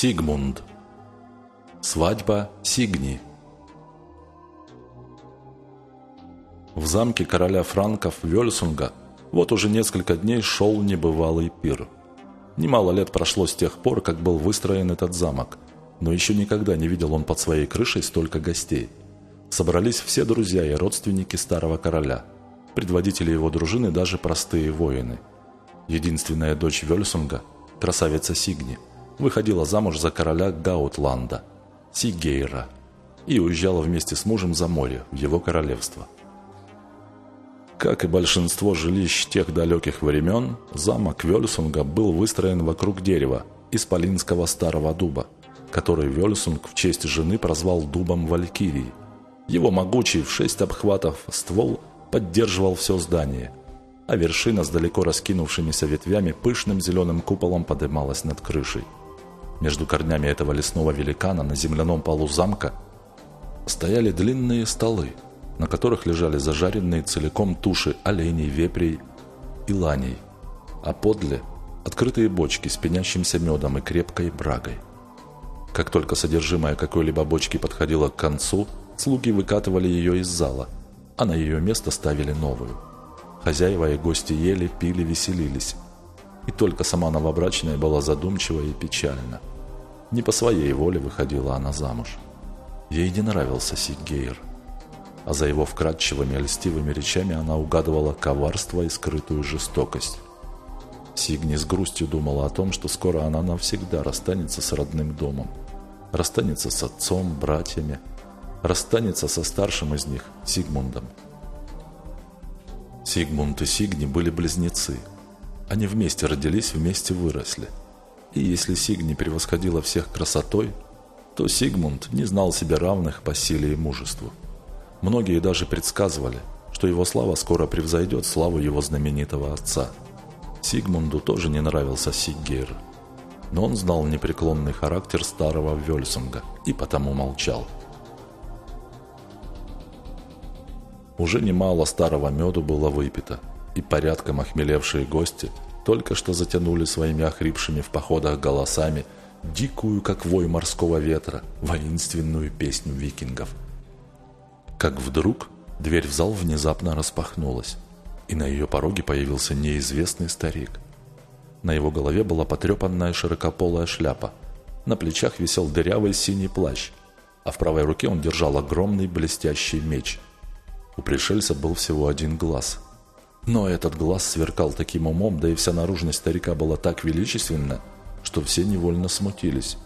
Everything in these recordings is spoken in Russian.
Сигмунд. Свадьба Сигни. В замке короля франков Вельсунга вот уже несколько дней шел небывалый пир. Немало лет прошло с тех пор, как был выстроен этот замок, но еще никогда не видел он под своей крышей столько гостей. Собрались все друзья и родственники старого короля, предводители его дружины даже простые воины. Единственная дочь Вельсунга, красавица Сигни, выходила замуж за короля Гаутланда, Сигейра, и уезжала вместе с мужем за море, в его королевство – как и большинство жилищ тех далеких времен, замок Вельсунга был выстроен вокруг дерева, исполинского старого дуба, который Вельсунг в честь жены прозвал дубом Валькирии. Его могучий в шесть обхватов ствол поддерживал все здание, а вершина с далеко раскинувшимися ветвями пышным зеленым куполом поднималась над крышей. Между корнями этого лесного великана на земляном полу замка стояли длинные столы – на которых лежали зажаренные целиком туши оленей, вепрей и ланей, а подле – открытые бочки с пенящимся медом и крепкой брагой. Как только содержимое какой-либо бочки подходило к концу, слуги выкатывали ее из зала, а на ее место ставили новую. Хозяева и гости ели, пили, веселились. И только сама новобрачная была задумчива и печальна. Не по своей воле выходила она замуж. Ей не нравился Сиггейр – а за его вкрадчивыми льстивыми речами она угадывала коварство и скрытую жестокость. Сигни с грустью думала о том, что скоро она навсегда расстанется с родным домом, расстанется с отцом, братьями, расстанется со старшим из них, Сигмундом. Сигмунд и Сигни были близнецы. Они вместе родились, вместе выросли. И если Сигни превосходила всех красотой, то Сигмунд не знал себе равных по силе и мужеству. Многие даже предсказывали, что его слава скоро превзойдет славу его знаменитого отца. Сигмунду тоже не нравился Сиггейр, но он знал непреклонный характер старого Вельсунга и потому молчал. Уже немало старого меду было выпито, и порядком охмелевшие гости только что затянули своими охрипшими в походах голосами дикую, как вой морского ветра, воинственную песню викингов – как вдруг дверь в зал внезапно распахнулась, и на ее пороге появился неизвестный старик. На его голове была потрепанная широкополая шляпа, на плечах висел дырявый синий плащ, а в правой руке он держал огромный блестящий меч. У пришельца был всего один глаз. Но этот глаз сверкал таким умом, да и вся наружность старика была так величественна, что все невольно смутились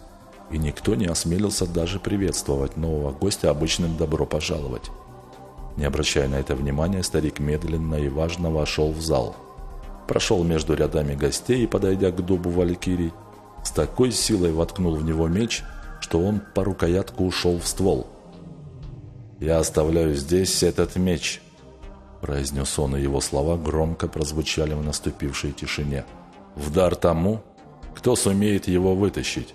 и никто не осмелился даже приветствовать нового гостя обычным «добро пожаловать». Не обращая на это внимания, старик медленно и важно вошел в зал. Прошел между рядами гостей и, подойдя к дубу Валькирий, с такой силой воткнул в него меч, что он по рукоятку ушел в ствол. «Я оставляю здесь этот меч», – произнес он, и его слова громко прозвучали в наступившей тишине. «В дар тому, кто сумеет его вытащить».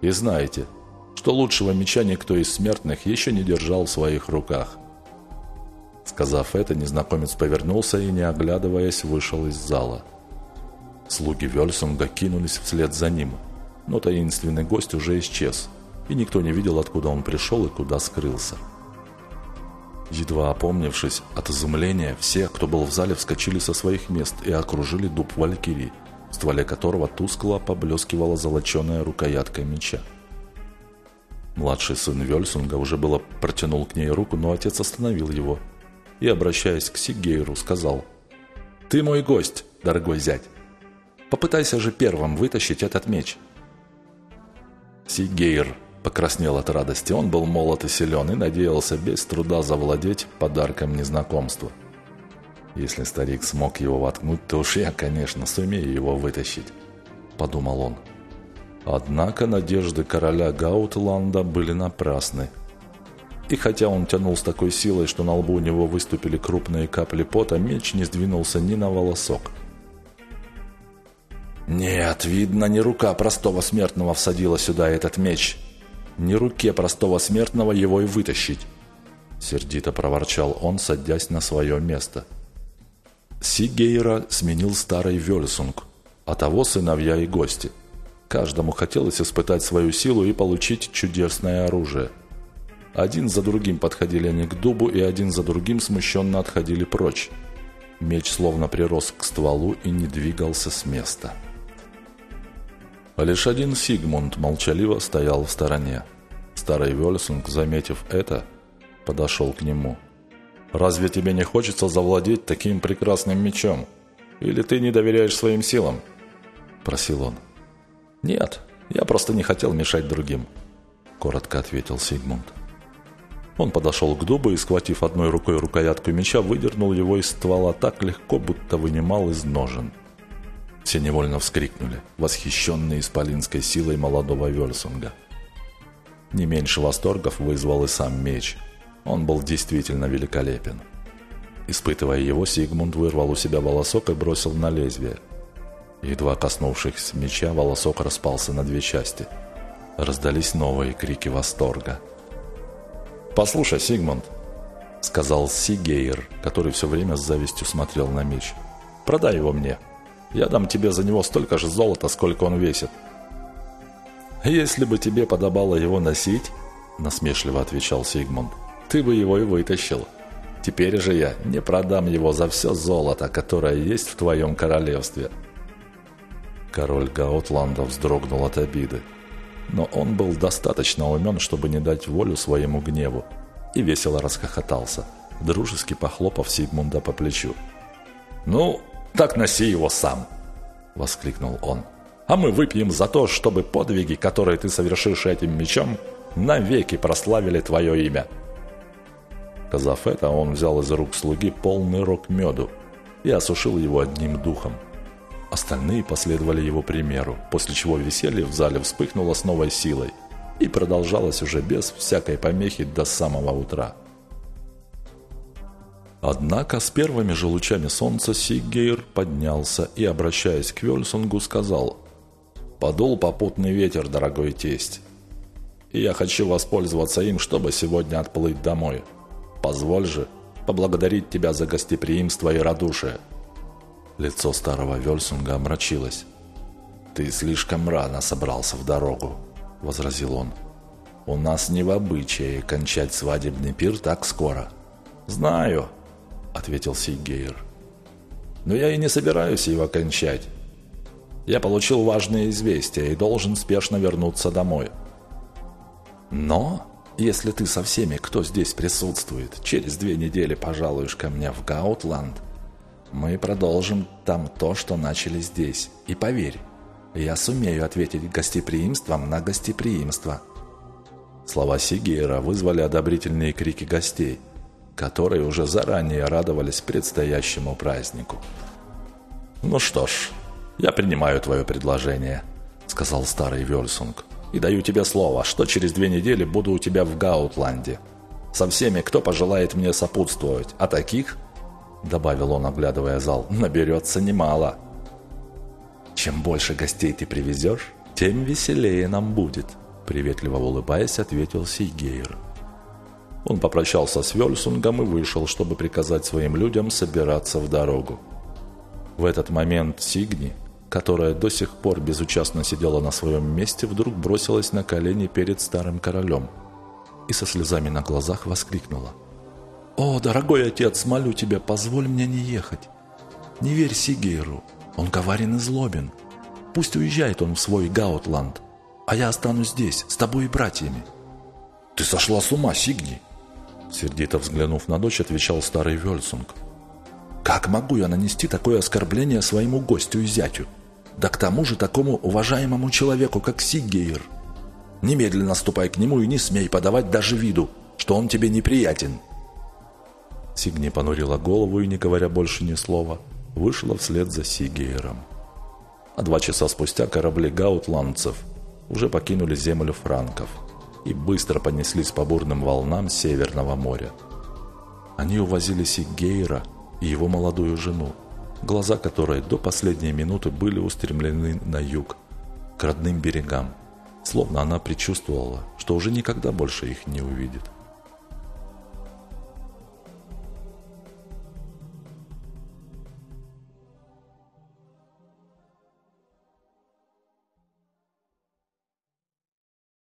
И знаете, что лучшего меча никто из смертных еще не держал в своих руках. Сказав это, незнакомец повернулся и, не оглядываясь, вышел из зала. Слуги Вельсунга кинулись вслед за ним, но таинственный гость уже исчез, и никто не видел, откуда он пришел и куда скрылся. Едва опомнившись от изумления, все, кто был в зале, вскочили со своих мест и окружили дуб Валькирии, в стволе которого тускло поблескивала золоченая рукоятка меча. Младший сын Вельсунга уже было протянул к ней руку, но отец остановил его и, обращаясь к Сигейру, сказал «Ты мой гость, дорогой зять. Попытайся же первым вытащить этот меч». Сигейр покраснел от радости. Он был молод и силен и надеялся без труда завладеть подарком незнакомства. Если старик смог его воткнуть, то уж я, конечно, сумею его вытащить, подумал он. Однако надежды короля Гаутланда были напрасны. И хотя он тянул с такой силой, что на лбу у него выступили крупные капли пота, меч не сдвинулся ни на волосок. «Нет, видно, не рука простого смертного всадила сюда этот меч. Не руке простого смертного его и вытащить!» Сердито проворчал он, садясь на свое место – Сигейра сменил старый Вельсунг, а того сыновья и гости. Каждому хотелось испытать свою силу и получить чудесное оружие. Один за другим подходили они к дубу, и один за другим смущенно отходили прочь. Меч словно прирос к стволу и не двигался с места. А лишь один Сигмунд молчаливо стоял в стороне. Старый Вельсунг, заметив это, подошел к нему. «Разве тебе не хочется завладеть таким прекрасным мечом? Или ты не доверяешь своим силам?» – просил он. «Нет, я просто не хотел мешать другим», – коротко ответил Сигмунд. Он подошел к дубу и, схватив одной рукой рукоятку меча, выдернул его из ствола так легко, будто вынимал из ножен. Все невольно вскрикнули, восхищенные исполинской силой молодого Вельсунга. Не меньше восторгов вызвал и сам меч. Он был действительно великолепен. Испытывая его, Сигмунд вырвал у себя волосок и бросил на лезвие. Едва коснувшись меча, волосок распался на две части. Раздались новые крики восторга. «Послушай, Сигмунд», — сказал Сигейр, который все время с завистью смотрел на меч. «Продай его мне. Я дам тебе за него столько же золота, сколько он весит». «Если бы тебе подобало его носить», — насмешливо отвечал Сигмунд, — «ты бы его и вытащил. Теперь же я не продам его за все золото, которое есть в твоем королевстве». Король Гаутланда вздрогнул от обиды. Но он был достаточно умен, чтобы не дать волю своему гневу, и весело расхохотался, дружески похлопав Сигмунда по плечу. «Ну, так носи его сам!» — воскликнул он. «А мы выпьем за то, чтобы подвиги, которые ты совершишь этим мечом, навеки прославили твое имя!» Сказав это, он взял из рук слуги полный рог меду и осушил его одним духом – Остальные последовали его примеру, после чего веселье в зале вспыхнуло с новой силой и продолжалось уже без всякой помехи до самого утра. Однако с первыми же лучами солнца Сиггейр поднялся и, обращаясь к Вельсунгу, сказал «Подул попутный ветер, дорогой тесть, и я хочу воспользоваться им, чтобы сегодня отплыть домой. Позволь же поблагодарить тебя за гостеприимство и радушие». Лицо старого Вельсунга омрачилось. «Ты слишком рано собрался в дорогу», — возразил он. «У нас не в обычае кончать свадебный пир так скоро». «Знаю», — ответил Сигейр. «Но я и не собираюсь его кончать. Я получил важные известия и должен спешно вернуться домой». «Но, если ты со всеми, кто здесь присутствует, через две недели пожалуешь ко мне в Гаутланд, мы продолжим там то, что начали здесь. И поверь, я сумею ответить гостеприимством на гостеприимство». Слова Сигейра вызвали одобрительные крики гостей, которые уже заранее радовались предстоящему празднику. «Ну что ж, я принимаю твое предложение», — сказал старый Вельсунг. «И даю тебе слово, что через две недели буду у тебя в Гаутланде. Со всеми, кто пожелает мне сопутствовать, а таких – добавил он, оглядывая зал, – наберется немало. «Чем больше гостей ты привезешь, тем веселее нам будет», – приветливо улыбаясь, ответил Сейгейр. Он попрощался с Вельсунгом и вышел, чтобы приказать своим людям собираться в дорогу. В этот момент Сигни, которая до сих пор безучастно сидела на своем месте, вдруг бросилась на колени перед старым королем и со слезами на глазах воскликнула – «О, дорогой отец, молю тебя, позволь мне не ехать. Не верь Сигейру, он коварен и злобен. Пусть уезжает он в свой Гаутланд, а я останусь здесь, с тобой и братьями». «Ты сошла с ума, Сигни!» Сердито взглянув на дочь, отвечал старый Вельсунг. «Как могу я нанести такое оскорбление своему гостю и зятю? Да к тому же такому уважаемому человеку, как Сигейр. Немедленно ступай к нему и не смей подавать даже виду, что он тебе неприятен». Сигни понурила голову и, не говоря больше ни слова, вышла вслед за Сигейром. А два часа спустя корабли гаутландцев уже покинули землю франков и быстро понеслись по бурным волнам Северного моря. Они увозили Сигейра и его молодую жену, глаза которой до последней минуты были устремлены на юг, к родным берегам, словно она предчувствовала, что уже никогда больше их не увидит.